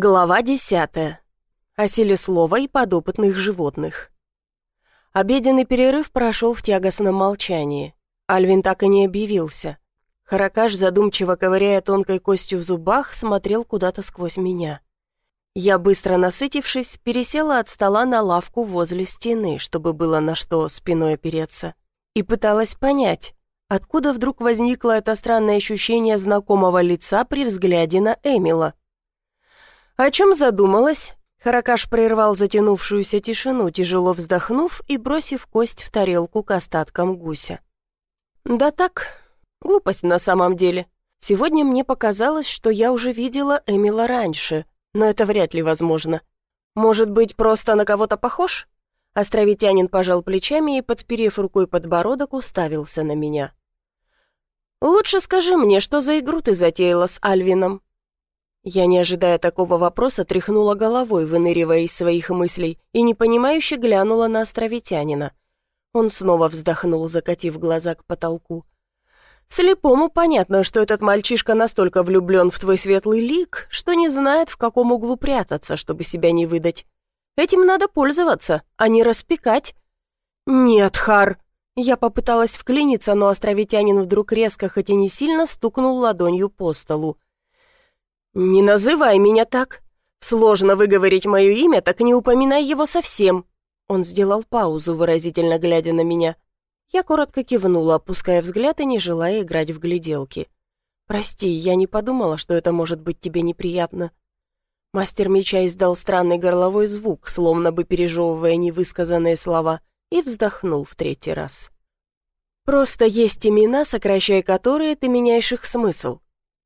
Глава десятая. О силе слова и подопытных животных. Обеденный перерыв прошел в тягостном молчании. Альвин так и не объявился. Харакаш, задумчиво ковыряя тонкой костью в зубах, смотрел куда-то сквозь меня. Я, быстро насытившись, пересела от стола на лавку возле стены, чтобы было на что спиной опереться, и пыталась понять, откуда вдруг возникло это странное ощущение знакомого лица при взгляде на Эмила. «О чем задумалась?» Харакаш прервал затянувшуюся тишину, тяжело вздохнув и бросив кость в тарелку к остаткам гуся. «Да так, глупость на самом деле. Сегодня мне показалось, что я уже видела Эмила раньше, но это вряд ли возможно. Может быть, просто на кого-то похож?» Островитянин пожал плечами и, подперев рукой подбородок, уставился на меня. «Лучше скажи мне, что за игру ты затеяла с Альвином?» Я, не ожидая такого вопроса, тряхнула головой, выныривая из своих мыслей, и непонимающе глянула на островитянина. Он снова вздохнул, закатив глаза к потолку. «Слепому понятно, что этот мальчишка настолько влюблен в твой светлый лик, что не знает, в каком углу прятаться, чтобы себя не выдать. Этим надо пользоваться, а не распекать». «Нет, Хар!» Я попыталась вклиниться, но островитянин вдруг резко, хоть и не сильно, стукнул ладонью по столу. «Не называй меня так. Сложно выговорить мое имя, так не упоминай его совсем». Он сделал паузу, выразительно глядя на меня. Я коротко кивнула, опуская взгляд и не желая играть в гляделки. «Прости, я не подумала, что это может быть тебе неприятно». Мастер меча издал странный горловой звук, словно бы пережевывая невысказанные слова, и вздохнул в третий раз. «Просто есть имена, сокращая которые ты меняешь их смысл.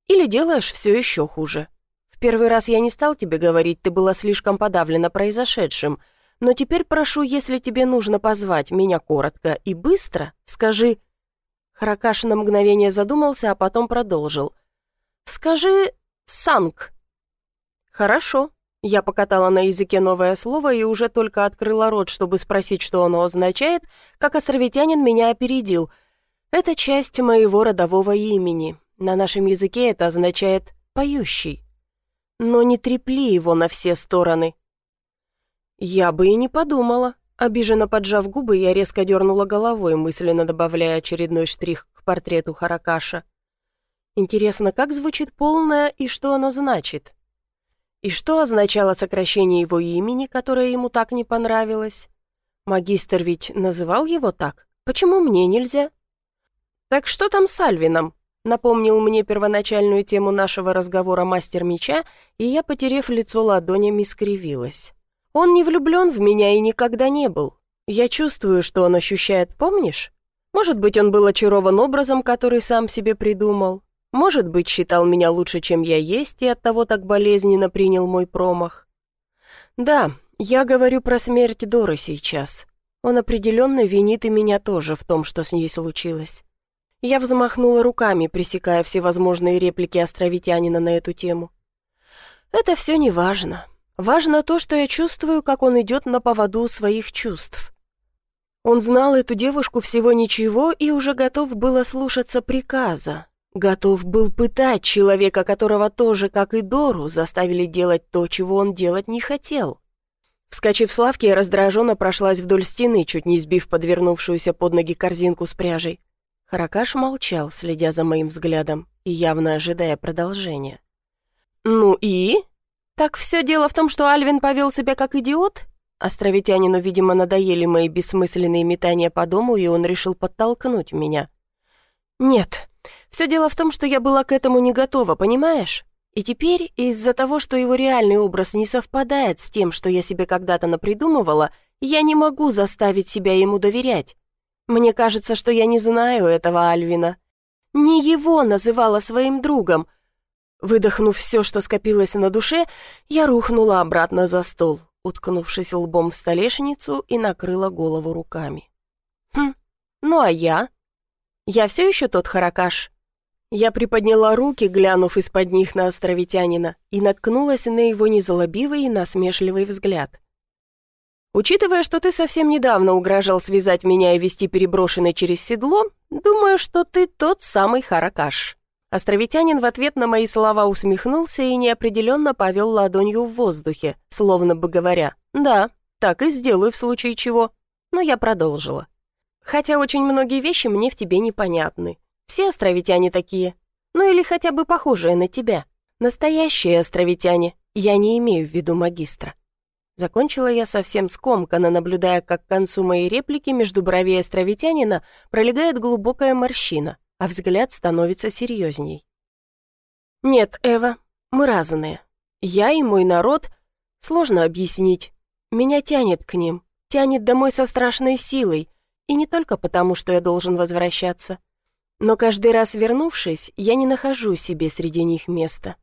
Или делаешь все еще хуже. В первый раз я не стал тебе говорить, ты была слишком подавлена произошедшим, но теперь прошу, если тебе нужно позвать меня коротко и быстро, скажи...» Харакаш на мгновение задумался, а потом продолжил. «Скажи «санг». «Хорошо». Я покатала на языке новое слово и уже только открыла рот, чтобы спросить, что оно означает, как островитянин меня опередил. Это часть моего родового имени, на нашем языке это означает «поющий». Но не трепли его на все стороны. Я бы и не подумала. Обиженно поджав губы, я резко дернула головой, мысленно добавляя очередной штрих к портрету Харакаша. Интересно, как звучит полное и что оно значит? И что означало сокращение его имени, которое ему так не понравилось? Магистр ведь называл его так. Почему мне нельзя? Так что там с Альвином? Напомнил мне первоначальную тему нашего разговора мастер меча, и я, потерев лицо ладонями, скривилась. Он не влюблен в меня и никогда не был. Я чувствую, что он ощущает, помнишь? Может быть, он был очарован образом, который сам себе придумал. Может быть, считал меня лучше, чем я есть, и оттого так болезненно принял мой промах. Да, я говорю про смерть Доры сейчас. Он определенно винит и меня тоже в том, что с ней случилось. Я взмахнула руками, пресекая всевозможные реплики островитянина на эту тему. «Это все не важно. Важно то, что я чувствую, как он идет на поводу своих чувств. Он знал эту девушку всего ничего и уже готов было слушаться приказа. Готов был пытать человека, которого тоже, как и Дору, заставили делать то, чего он делать не хотел. Вскочив с лавки, я раздраженно прошлась вдоль стены, чуть не сбив подвернувшуюся под ноги корзинку с пряжей. Каракаш молчал, следя за моим взглядом и явно ожидая продолжения. «Ну и? Так все дело в том, что Альвин повел себя как идиот?» Островитянину, видимо, надоели мои бессмысленные метания по дому, и он решил подтолкнуть меня. «Нет, все дело в том, что я была к этому не готова, понимаешь? И теперь, из-за того, что его реальный образ не совпадает с тем, что я себе когда-то напридумывала, я не могу заставить себя ему доверять. Мне кажется, что я не знаю этого Альвина. Не его называла своим другом. Выдохнув все, что скопилось на душе, я рухнула обратно за стол, уткнувшись лбом в столешницу и накрыла голову руками. Хм, ну а я? Я все еще тот харакаш. Я приподняла руки, глянув из-под них на островитянина, и наткнулась на его незалобивый и насмешливый взгляд. Учитывая, что ты совсем недавно угрожал связать меня и вести переброшенный через седло, думаю, что ты тот самый Харакаш. Островитянин в ответ на мои слова усмехнулся и неопределенно повел ладонью в воздухе, словно бы говоря «Да, так и сделаю в случае чего». Но я продолжила. «Хотя очень многие вещи мне в тебе непонятны. Все островитяне такие. Ну или хотя бы похожие на тебя. Настоящие островитяне. Я не имею в виду магистра». Закончила я совсем скомканно, наблюдая, как к концу моей реплики между бровей островитянина пролегает глубокая морщина а взгляд становится серьезней. «Нет, Эва, мы разные. Я и мой народ... Сложно объяснить. Меня тянет к ним, тянет домой со страшной силой, и не только потому, что я должен возвращаться. Но каждый раз вернувшись, я не нахожу себе среди них места.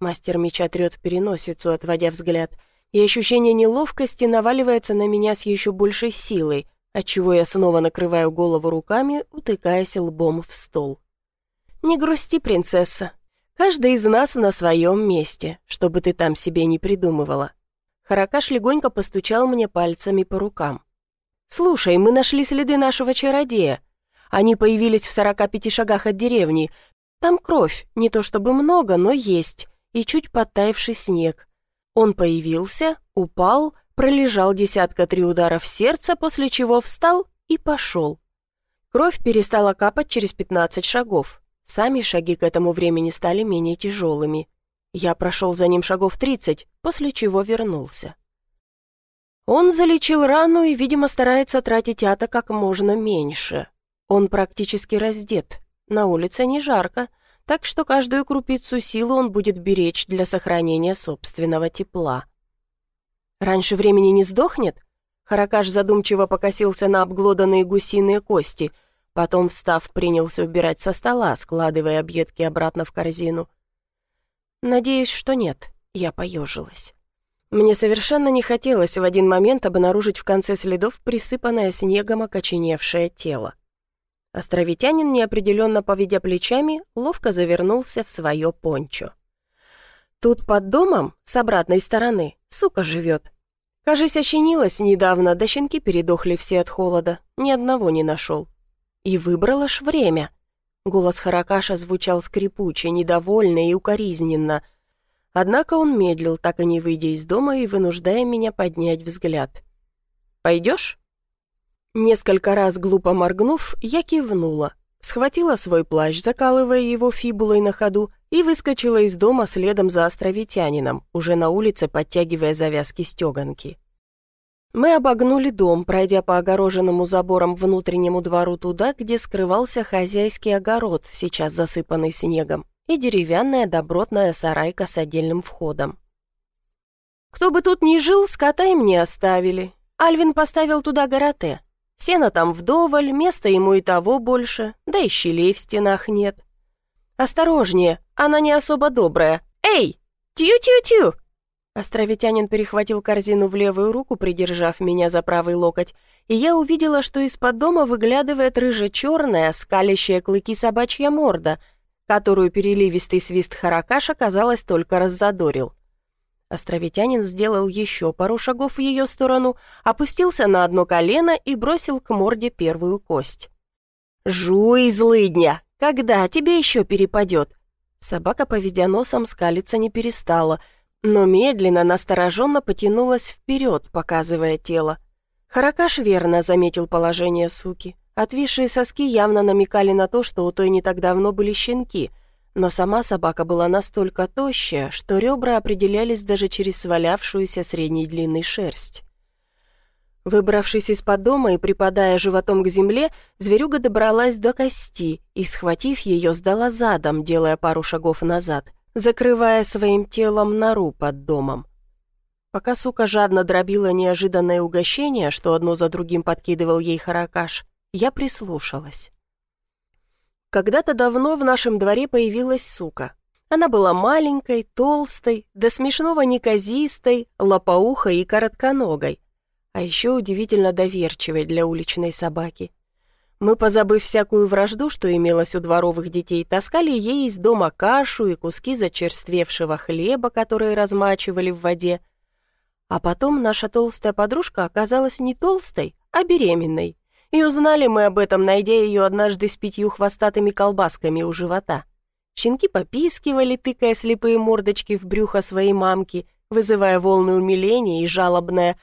Мастер меча трет переносицу, отводя взгляд, и ощущение неловкости наваливается на меня с еще большей силой, отчего я снова накрываю голову руками, утыкаясь лбом в стол. «Не грусти, принцесса. Каждый из нас на своем месте, чтобы ты там себе не придумывала». Харакаш легонько постучал мне пальцами по рукам. «Слушай, мы нашли следы нашего чародея. Они появились в сорока пяти шагах от деревни. Там кровь, не то чтобы много, но есть, и чуть подтаявший снег. Он появился, упал, пролежал десятка три ударов сердца, после чего встал и пошел. Кровь перестала капать через 15 шагов. Сами шаги к этому времени стали менее тяжелыми. Я прошел за ним шагов 30, после чего вернулся. Он залечил рану и, видимо, старается тратить ата как можно меньше. Он практически раздет, на улице не жарко, так что каждую крупицу силы он будет беречь для сохранения собственного тепла. Раньше времени не сдохнет? Харакаш задумчиво покосился на обглоданные гусиные кости, потом, встав, принялся убирать со стола, складывая объедки обратно в корзину. Надеюсь, что нет, я поежилась. Мне совершенно не хотелось в один момент обнаружить в конце следов присыпанное снегом окоченевшее тело. Островитянин, неопределенно поведя плечами, ловко завернулся в свое пончо. Тут под домом, с обратной стороны, сука живет. Кажись, ощенилась недавно, да щенки передохли все от холода. Ни одного не нашел. И выбрала ж время. Голос Харакаша звучал скрипуче, недовольно и укоризненно. Однако он медлил, так и не выйдя из дома и вынуждая меня поднять взгляд. «Пойдешь?» Несколько раз глупо моргнув, я кивнула схватила свой плащ, закалывая его фибулой на ходу, и выскочила из дома следом за островитянином, уже на улице подтягивая завязки стеганки. Мы обогнули дом, пройдя по огороженному забором внутреннему двору туда, где скрывался хозяйский огород, сейчас засыпанный снегом, и деревянная добротная сарайка с отдельным входом. Кто бы тут ни жил, скота им не оставили. Альвин поставил туда гороте, Сена там вдоволь, места ему и того больше, да и щелей в стенах нет. «Осторожнее, она не особо добрая. Эй! Тью-тью-тью!» Островитянин перехватил корзину в левую руку, придержав меня за правый локоть, и я увидела, что из-под дома выглядывает рыже-черная, скалящая клыки собачья морда, которую переливистый свист харакаша, казалось, только раззадорил. Островитянин сделал еще пару шагов в ее сторону, опустился на одно колено и бросил к морде первую кость. «Жуй, злыдня! Когда тебе еще перепадет?» Собака, поведя носом, скалиться не перестала, но медленно, настороженно потянулась вперед, показывая тело. Харакаш верно заметил положение суки. Отвисшие соски явно намекали на то, что у той не так давно были щенки — но сама собака была настолько тощая, что ребра определялись даже через свалявшуюся средней длины шерсть. Выбравшись из-под дома и припадая животом к земле, зверюга добралась до кости и, схватив ее, сдала задом, делая пару шагов назад, закрывая своим телом нору под домом. Пока сука жадно дробила неожиданное угощение, что одно за другим подкидывал ей харакаш, я прислушалась. Когда-то давно в нашем дворе появилась сука. Она была маленькой, толстой, до смешного неказистой, лопоухой и коротконогой, а еще удивительно доверчивой для уличной собаки. Мы, позабыв всякую вражду, что имелось у дворовых детей, таскали ей из дома кашу и куски зачерствевшего хлеба, которые размачивали в воде. А потом наша толстая подружка оказалась не толстой, а беременной. И узнали мы об этом, найдя ее однажды с пятью хвостатыми колбасками у живота. Щенки попискивали, тыкая слепые мордочки в брюхо своей мамки, вызывая волны умиления и жалобное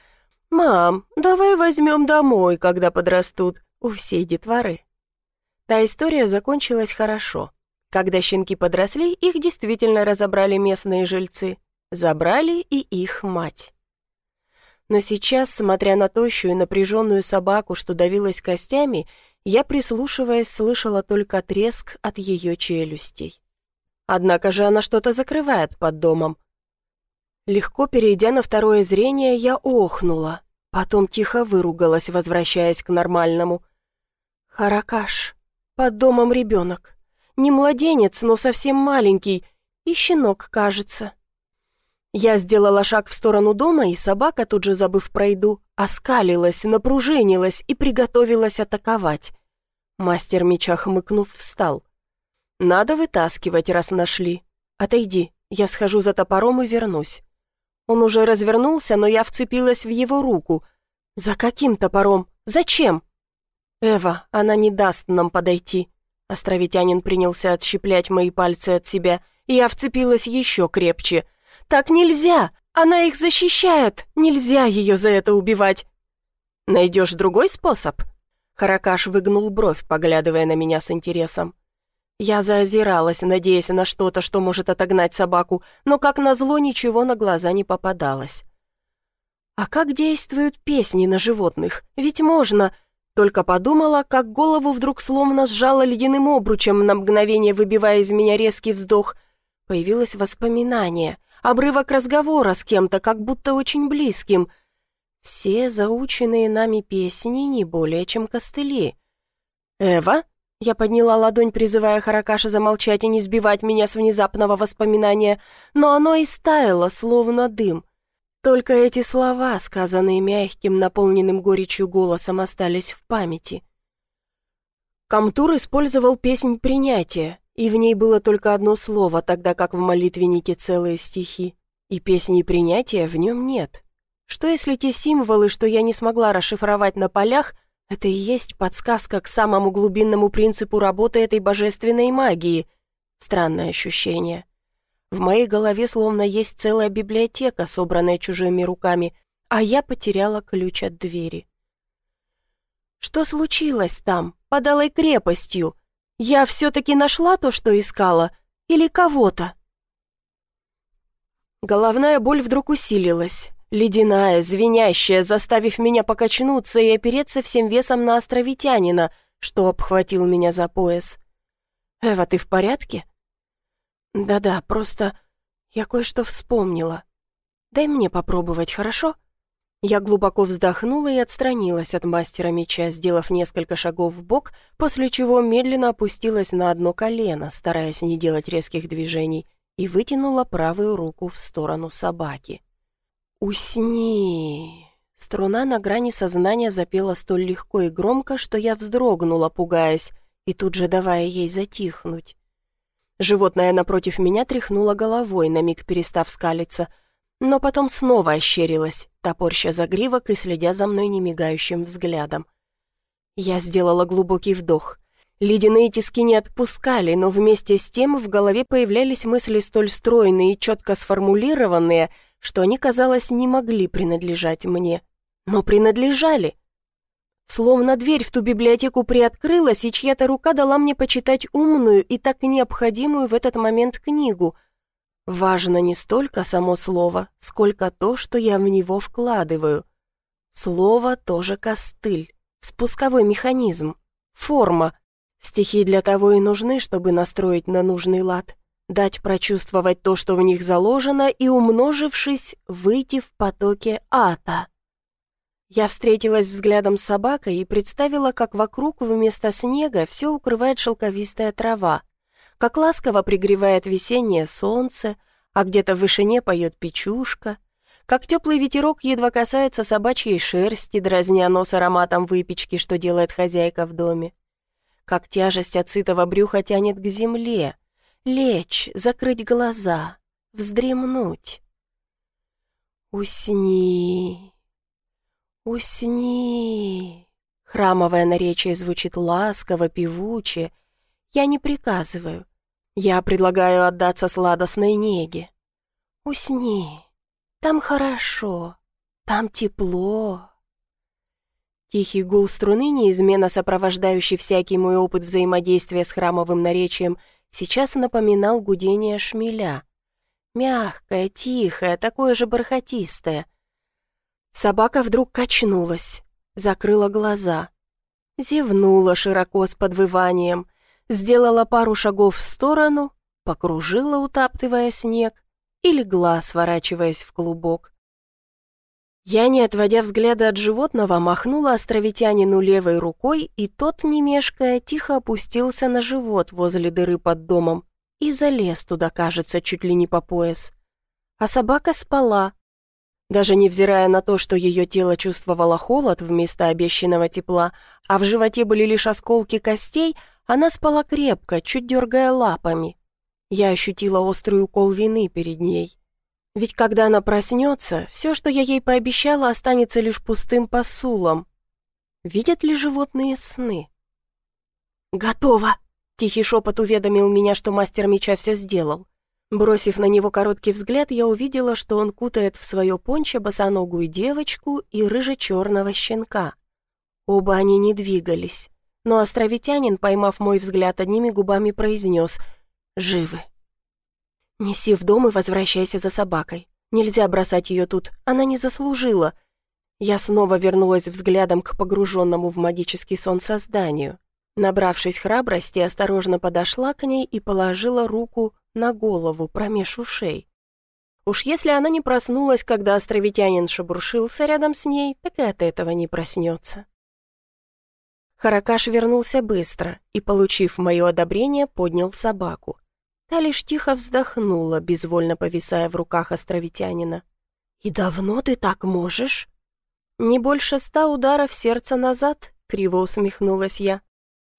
«Мам, давай возьмем домой, когда подрастут» у всей детворы. Та история закончилась хорошо. Когда щенки подросли, их действительно разобрали местные жильцы. Забрали и их мать. Но сейчас, смотря на тощую напряженную собаку, что давилась костями, я, прислушиваясь, слышала только треск от ее челюстей. Однако же она что-то закрывает под домом. Легко перейдя на второе зрение, я охнула. Потом тихо выругалась, возвращаясь к нормальному. «Харакаш. Под домом ребенок. Не младенец, но совсем маленький. И щенок, кажется». Я сделала шаг в сторону дома, и собака, тут же забыв про еду, оскалилась, напружинилась и приготовилась атаковать. Мастер меча, хмыкнув, встал. «Надо вытаскивать, раз нашли. Отойди, я схожу за топором и вернусь». Он уже развернулся, но я вцепилась в его руку. «За каким топором? Зачем?» «Эва, она не даст нам подойти». Островитянин принялся отщеплять мои пальцы от себя, и я вцепилась еще крепче. «Так нельзя! Она их защищает! Нельзя ее за это убивать!» «Найдешь другой способ?» Харакаш выгнул бровь, поглядывая на меня с интересом. Я заозиралась, надеясь на что-то, что может отогнать собаку, но, как назло, ничего на глаза не попадалось. «А как действуют песни на животных? Ведь можно...» Только подумала, как голову вдруг словно сжала ледяным обручем, на мгновение выбивая из меня резкий вздох. Появилось воспоминание, обрывок разговора с кем-то, как будто очень близким. Все заученные нами песни не более чем костыли. «Эва?» Я подняла ладонь, призывая Харакаша замолчать и не сбивать меня с внезапного воспоминания, но оно и стаяло, словно дым. Только эти слова, сказанные мягким, наполненным горечью голосом, остались в памяти. Камтур использовал песнь принятия, и в ней было только одно слово, тогда как в молитвеннике целые стихи, и песни принятия в нем нет. Что если те символы, что я не смогла расшифровать на полях, это и есть подсказка к самому глубинному принципу работы этой божественной магии. Странное ощущение. В моей голове словно есть целая библиотека, собранная чужими руками, а я потеряла ключ от двери. Что случилось там, под алой крепостью? Я все-таки нашла то, что искала? Или кого-то? Головная боль вдруг усилилась. Ледяная, звенящая, заставив меня покачнуться и опереться всем весом на островитянина, что обхватил меня за пояс. «Эва, ты в порядке?» «Да-да, просто я кое-что вспомнила. Дай мне попробовать, хорошо?» Я глубоко вздохнула и отстранилась от мастера меча, сделав несколько шагов в бок, после чего медленно опустилась на одно колено, стараясь не делать резких движений, и вытянула правую руку в сторону собаки. «Усни!» Струна на грани сознания запела столь легко и громко, что я вздрогнула, пугаясь, и тут же давая ей затихнуть. Животное напротив меня тряхнуло головой, на миг перестав скалиться, но потом снова ощерилась, топорща загривок и следя за мной немигающим взглядом. Я сделала глубокий вдох. Ледяные тиски не отпускали, но вместе с тем в голове появлялись мысли столь стройные и четко сформулированные — что они, казалось, не могли принадлежать мне, но принадлежали. Словно дверь в ту библиотеку приоткрылась, и чья-то рука дала мне почитать умную и так необходимую в этот момент книгу. Важно не столько само слово, сколько то, что я в него вкладываю. Слово тоже костыль, спусковой механизм, форма. Стихи для того и нужны, чтобы настроить на нужный лад дать прочувствовать то, что в них заложено, и, умножившись, выйти в потоке ата. Я встретилась взглядом с собакой и представила, как вокруг вместо снега все укрывает шелковистая трава, как ласково пригревает весеннее солнце, а где-то в вышине поет печушка, как теплый ветерок едва касается собачьей шерсти, дразня нос ароматом выпечки, что делает хозяйка в доме, как тяжесть от сытого брюха тянет к земле, Лечь, закрыть глаза, вздремнуть. «Усни, усни!» Храмовое наречие звучит ласково, певуче. Я не приказываю. Я предлагаю отдаться сладостной неге. Усни, там хорошо, там тепло. Тихий гул струны, неизменно сопровождающий всякий мой опыт взаимодействия с храмовым наречием, сейчас напоминал гудение шмеля. Мягкое, тихое, такое же бархатистое. Собака вдруг качнулась, закрыла глаза, зевнула широко с подвыванием, сделала пару шагов в сторону, покружила, утаптывая снег, и легла, сворачиваясь в клубок. Я, не отводя взгляда от животного, махнула островитянину левой рукой, и тот, не мешкая, тихо опустился на живот возле дыры под домом и залез туда, кажется, чуть ли не по пояс. А собака спала. Даже невзирая на то, что ее тело чувствовало холод вместо обещанного тепла, а в животе были лишь осколки костей, она спала крепко, чуть дергая лапами. Я ощутила острый укол вины перед ней. Ведь когда она проснется, все, что я ей пообещала, останется лишь пустым посулом. Видят ли животные сны? «Готово!» — тихий шепот уведомил меня, что мастер меча все сделал. Бросив на него короткий взгляд, я увидела, что он кутает в свое пончо босоногую девочку и рыже-черного щенка. Оба они не двигались, но островитянин, поймав мой взгляд, одними губами произнес «Живы». «Неси в дом и возвращайся за собакой. Нельзя бросать ее тут, она не заслужила». Я снова вернулась взглядом к погруженному в магический сон созданию. Набравшись храбрости, осторожно подошла к ней и положила руку на голову промеж ушей. Уж если она не проснулась, когда островитянин шебуршился рядом с ней, так и от этого не проснется. Харакаш вернулся быстро и, получив мое одобрение, поднял собаку. Та лишь тихо вздохнула, безвольно повисая в руках островитянина. «И давно ты так можешь?» «Не больше ста ударов сердца назад», — криво усмехнулась я.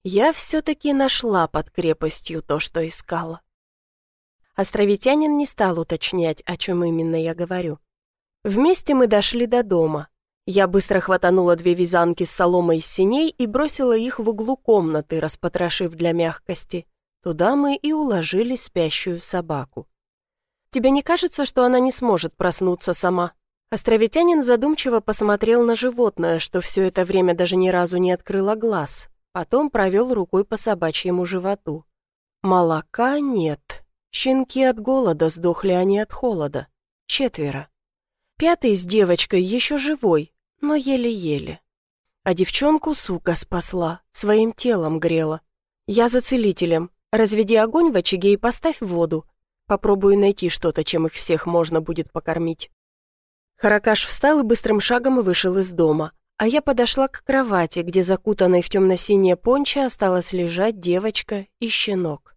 «Я все-таки нашла под крепостью то, что искала». Островитянин не стал уточнять, о чем именно я говорю. Вместе мы дошли до дома. Я быстро хватанула две вязанки с соломой из синей и бросила их в углу комнаты, распотрошив для мягкости. Туда мы и уложили спящую собаку. «Тебе не кажется, что она не сможет проснуться сама?» Островитянин задумчиво посмотрел на животное, что все это время даже ни разу не открыло глаз. Потом провел рукой по собачьему животу. «Молока нет. Щенки от голода сдохли, не от холода. Четверо. Пятый с девочкой еще живой, но еле-еле. А девчонку сука спасла, своим телом грела. Я за целителем, Разведи огонь в очаге и поставь воду. Попробую найти что-то, чем их всех можно будет покормить». Харакаш встал и быстрым шагом вышел из дома, а я подошла к кровати, где закутанной в темно-синее пончо осталась лежать девочка и щенок.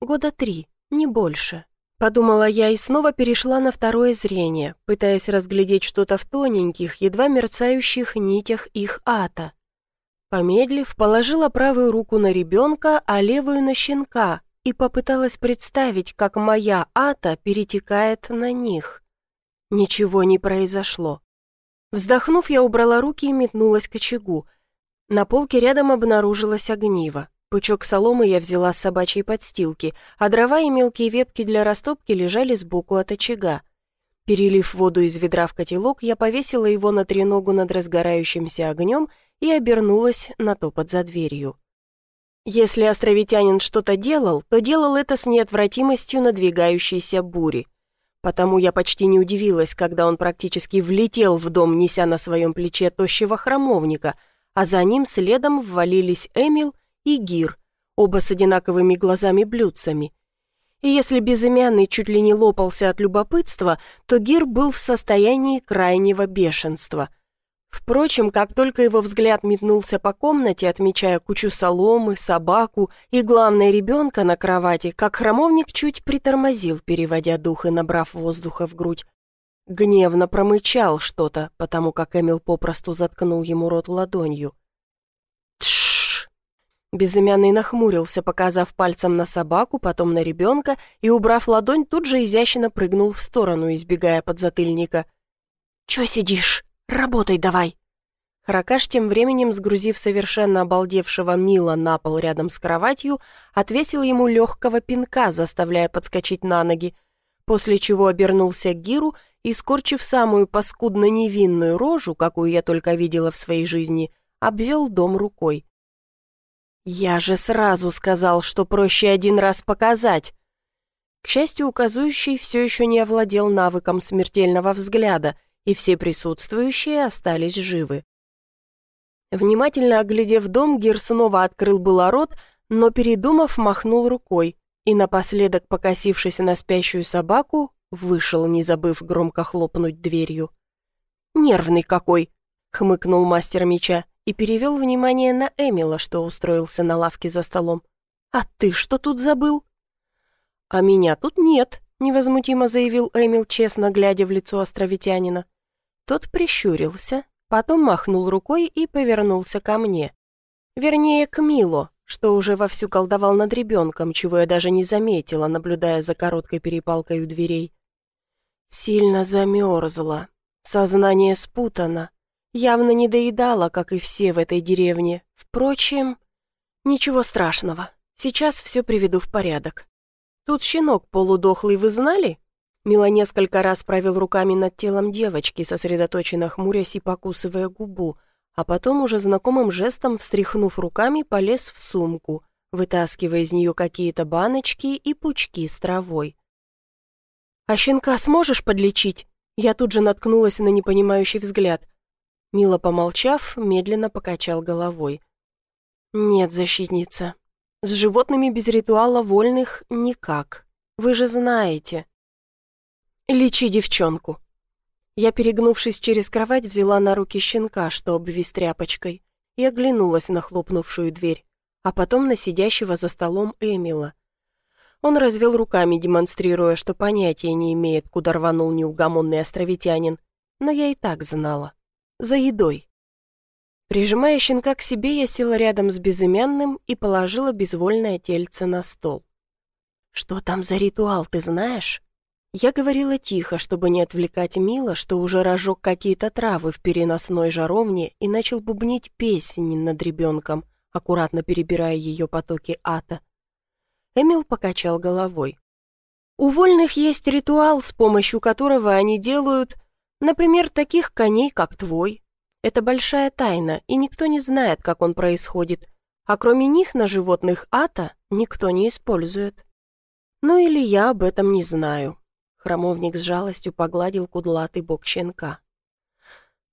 Года три, не больше. Подумала я и снова перешла на второе зрение, пытаясь разглядеть что-то в тоненьких, едва мерцающих нитях их ата. Помедлив, положила правую руку на ребенка, а левую на щенка и попыталась представить, как моя ата перетекает на них. Ничего не произошло. Вздохнув, я убрала руки и метнулась к очагу. На полке рядом обнаружилась огниво. Пучок соломы я взяла с собачьей подстилки, а дрова и мелкие ветки для растопки лежали сбоку от очага. Перелив воду из ведра в котелок, я повесила его на треногу над разгорающимся огнем и обернулась на топот за дверью. Если островитянин что-то делал, то делал это с неотвратимостью надвигающейся бури. Потому я почти не удивилась, когда он практически влетел в дом, неся на своем плече тощего храмовника, а за ним следом ввалились Эмил и Гир, оба с одинаковыми глазами-блюдцами. И если безымянный чуть ли не лопался от любопытства, то Гир был в состоянии крайнего бешенства – Впрочем, как только его взгляд метнулся по комнате, отмечая кучу соломы, собаку и, главное, ребенка на кровати, как храмовник чуть притормозил, переводя дух и набрав воздуха в грудь. Гневно промычал что-то, потому как Эмил попросту заткнул ему рот ладонью. Безымянный нахмурился, показав пальцем на собаку, потом на ребенка, и, убрав ладонь, тут же изящно прыгнул в сторону, избегая подзатыльника. «Чё сидишь?» «Работай давай!» Харакаш тем временем, сгрузив совершенно обалдевшего Мила на пол рядом с кроватью, отвесил ему легкого пинка, заставляя подскочить на ноги, после чего обернулся к Гиру и, скорчив самую паскудно невинную рожу, какую я только видела в своей жизни, обвел дом рукой. «Я же сразу сказал, что проще один раз показать!» К счастью, указующий все еще не овладел навыком смертельного взгляда, и все присутствующие остались живы. Внимательно оглядев дом, Гир снова открыл было рот, но, передумав, махнул рукой и, напоследок покосившись на спящую собаку, вышел, не забыв громко хлопнуть дверью. «Нервный какой!» — хмыкнул мастер меча и перевел внимание на Эмила, что устроился на лавке за столом. «А ты что тут забыл?» «А меня тут нет», — невозмутимо заявил Эмил, честно глядя в лицо островитянина. Тот прищурился, Потом махнул рукой и повернулся ко мне. Вернее, к Мило, что уже вовсю колдовал над ребенком, чего я даже не заметила, наблюдая за короткой перепалкой у дверей. Сильно замерзла. Сознание спутано. Явно не доедала, как и все в этой деревне. Впрочем, ничего страшного. Сейчас все приведу в порядок. Тут щенок полудохлый, вы знали? Мила несколько раз провел руками над телом девочки, сосредоточенно хмурясь и покусывая губу, а потом уже знакомым жестом, встряхнув руками, полез в сумку, вытаскивая из нее какие-то баночки и пучки с травой. «А щенка сможешь подлечить?» Я тут же наткнулась на непонимающий взгляд. Мила, помолчав, медленно покачал головой. «Нет, защитница. С животными без ритуала вольных никак. Вы же знаете». «Лечи девчонку». Я, перегнувшись через кровать, взяла на руки щенка, что обвис тряпочкой, и оглянулась на хлопнувшую дверь, а потом на сидящего за столом Эмила. Он развел руками, демонстрируя, что понятия не имеет, куда рванул неугомонный островитянин, но я и так знала. За едой. Прижимая щенка к себе, я села рядом с безымянным и положила безвольное тельце на стол. «Что там за ритуал, ты знаешь?» Я говорила тихо, чтобы не отвлекать Мила, что уже разжег какие-то травы в переносной жаровне и начал бубнить песни над ребенком, аккуратно перебирая ее потоки ата. Эмил покачал головой. У вольных есть ритуал, с помощью которого они делают, например, таких коней, как твой. Это большая тайна, и никто не знает, как он происходит, а кроме них на животных ата никто не использует. Ну или я об этом не знаю. Хромовник с жалостью погладил кудлатый бок щенка.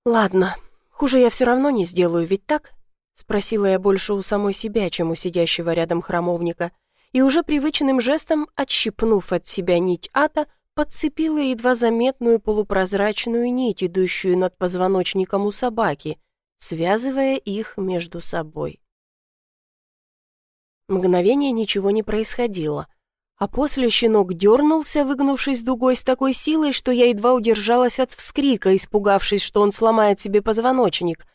«Ладно, хуже я все равно не сделаю, ведь так?» Спросила я больше у самой себя, чем у сидящего рядом храмовника, и уже привычным жестом, отщипнув от себя нить ата, подцепила едва заметную полупрозрачную нить, идущую над позвоночником у собаки, связывая их между собой. Мгновение ничего не происходило, а после щенок дернулся, выгнувшись дугой с такой силой, что я едва удержалась от вскрика, испугавшись, что он сломает себе позвоночник.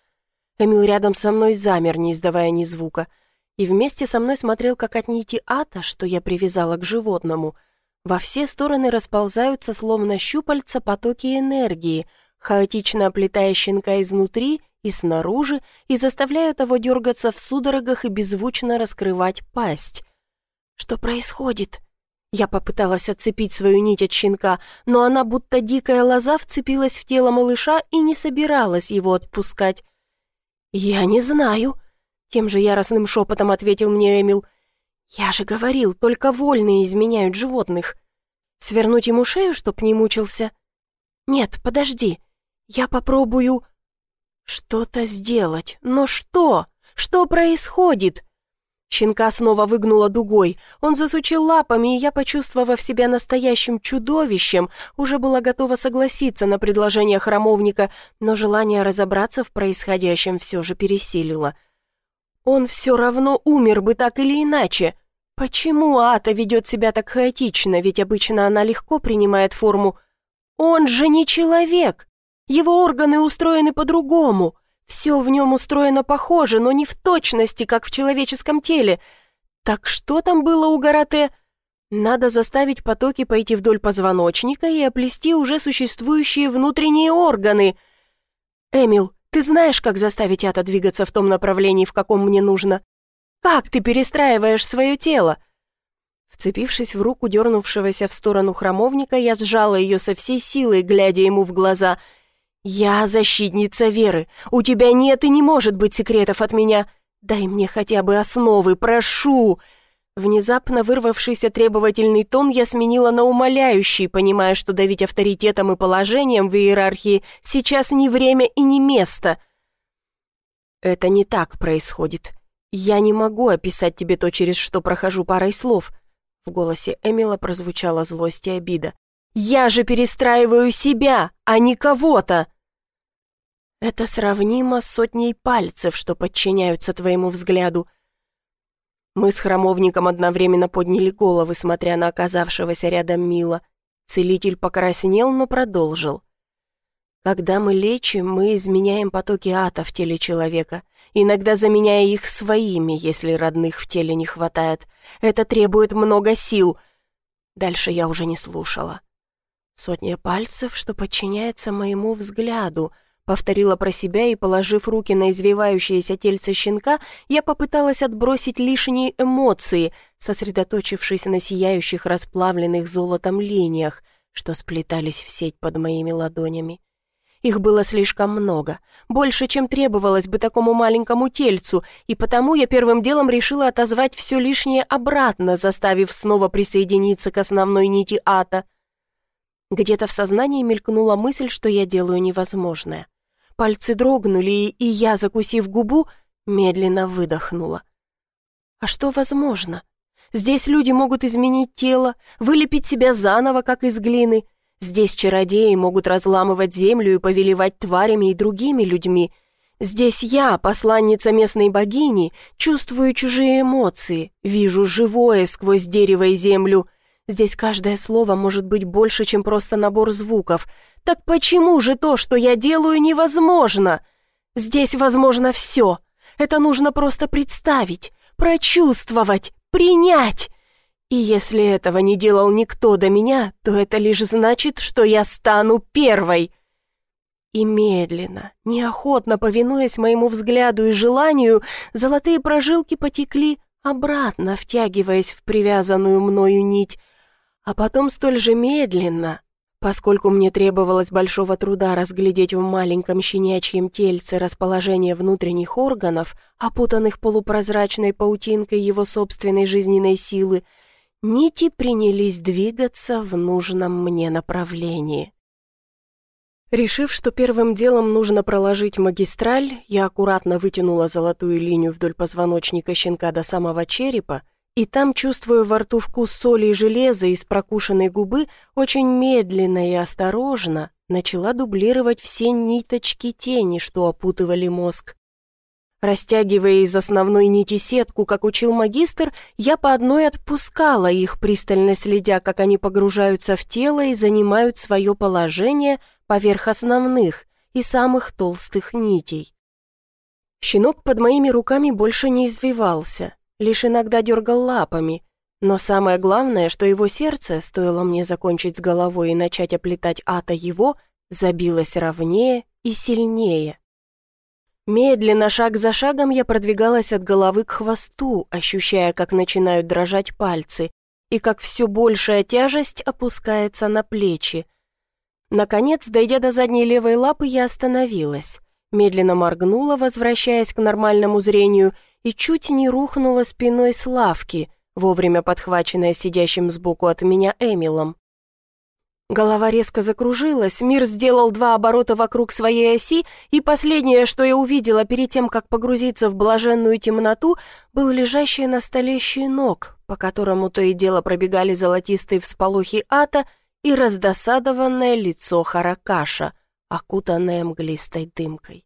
Эмил рядом со мной замер, не издавая ни звука, и вместе со мной смотрел, как от нити ата, что я привязала к животному, во все стороны расползаются, словно щупальца, потоки энергии, хаотично оплетая щенка изнутри и снаружи и заставляя того дергаться в судорогах и беззвучно раскрывать пасть. «Что происходит?» Я попыталась отцепить свою нить от щенка, но она, будто дикая лоза, вцепилась в тело малыша и не собиралась его отпускать. «Я не знаю», — тем же яростным шепотом ответил мне Эмил. «Я же говорил, только вольные изменяют животных. Свернуть ему шею, чтоб не мучился?» «Нет, подожди, я попробую...» «Что-то сделать, но что? Что происходит?» Щенка снова выгнула дугой. Он засучил лапами, и я, почувствовав себя настоящим чудовищем, уже была готова согласиться на предложение храмовника, но желание разобраться в происходящем все же пересилило. Он все равно умер бы так или иначе. Почему Ата ведет себя так хаотично, ведь обычно она легко принимает форму? Он же не человек. Его органы устроены по-другому. Все в нем устроено похоже, но не в точности, как в человеческом теле. Так что там было у Гарате? Надо заставить потоки пойти вдоль позвоночника и оплести уже существующие внутренние органы. «Эмил, Ты знаешь, как заставить ата двигаться в том направлении, в каком мне нужно? Как ты перестраиваешь свое тело?» Вцепившись в руку дернувшегося в сторону храмовника, я сжала ее со всей силой, глядя ему в глаза. «Я защитница веры. У тебя нет и не может быть секретов от меня. Дай мне хотя бы основы, прошу!» Внезапно вырвавшийся требовательный тон я сменила на умоляющий, понимая, что давить авторитетом и положением в иерархии сейчас не время и не место. «Это не так происходит. Я не могу описать тебе то, через что прохожу парой слов». В голосе Эмила прозвучала злость и обида. «Я же перестраиваю себя, а не кого-то!» «Это сравнимо с сотней пальцев, что подчиняются твоему взгляду», мы с храмовником одновременно подняли головы, смотря на оказавшегося рядом Мила. Целитель покраснел, но продолжил. Когда мы лечим, мы изменяем потоки ата в теле человека, иногда заменяя их своими, если родных в теле не хватает. Это требует много сил. Дальше я уже не слушала. Сотня пальцев, что подчиняется моему взгляду — Повторила про себя и, положив руки на извивающееся тельце щенка, я попыталась отбросить лишние эмоции, сосредоточившись на сияющих расплавленных золотом линиях, что сплетались в сеть под моими ладонями. Их было слишком много, больше, чем требовалось бы такому маленькому тельцу, и потому я первым делом решила отозвать все лишнее обратно, заставив снова присоединиться к основной нити ата. Где-то в сознании мелькнула мысль, что я делаю невозможное. Пальцы дрогнули, и я, закусив губу, медленно выдохнула. А что возможно? Здесь люди могут изменить тело, вылепить себя заново, как из глины. Здесь чародеи могут разламывать землю и повелевать тварями и другими людьми. Здесь я, посланница местной богини, чувствую чужие эмоции, вижу живое сквозь дерево и землю — Здесь каждое слово может быть больше, чем просто набор звуков. Так почему же то, что я делаю, невозможно? Здесь возможно все. Это нужно просто представить, прочувствовать, принять. И если этого не делал никто до меня, то это лишь значит, что я стану первой. И медленно, неохотно повинуясь моему взгляду и желанию, золотые прожилки потекли обратно, втягиваясь в привязанную мною нить, а потом столь же медленно, поскольку мне требовалось большого труда разглядеть в маленьком щенячьем тельце расположение внутренних органов, опутанных полупрозрачной паутинкой его собственной жизненной силы, нити принялись двигаться в нужном мне направлении. Решив, что первым делом нужно проложить магистраль, я аккуратно вытянула золотую линию вдоль позвоночника щенка до самого черепа и там, чувствуя во рту вкус соли и железа из прокушенной губы, очень медленно и осторожно начала дублировать все ниточки тени, что опутывали мозг. Растягивая из основной нити сетку, как учил магистр, я по одной отпускала их, пристально следя, как они погружаются в тело и занимают свое положение поверх основных и самых толстых нитей. Щенок под моими руками больше не извивался, лишь иногда дергал лапами, но самое главное, что его сердце, стоило мне закончить с головой и начать оплетать ата его, забилось ровнее и сильнее. Медленно, шаг за шагом, я продвигалась от головы к хвосту, ощущая, как начинают дрожать пальцы, и как все большая тяжесть опускается на плечи. Наконец, дойдя до задней левой лапы, я остановилась. Медленно моргнула, возвращаясь к нормальному зрению, и чуть не рухнула спиной с лавки, вовремя подхваченная сидящим сбоку от меня Эмилом. Голова резко закружилась, мир сделал два оборота вокруг своей оси, и последнее, что я увидела перед тем, как погрузиться в блаженную темноту, был лежащий на столе щенок, по которому то и дело пробегали золотистые всполохи ата и раздосадованное лицо Харакаша, окутанное мглистой дымкой.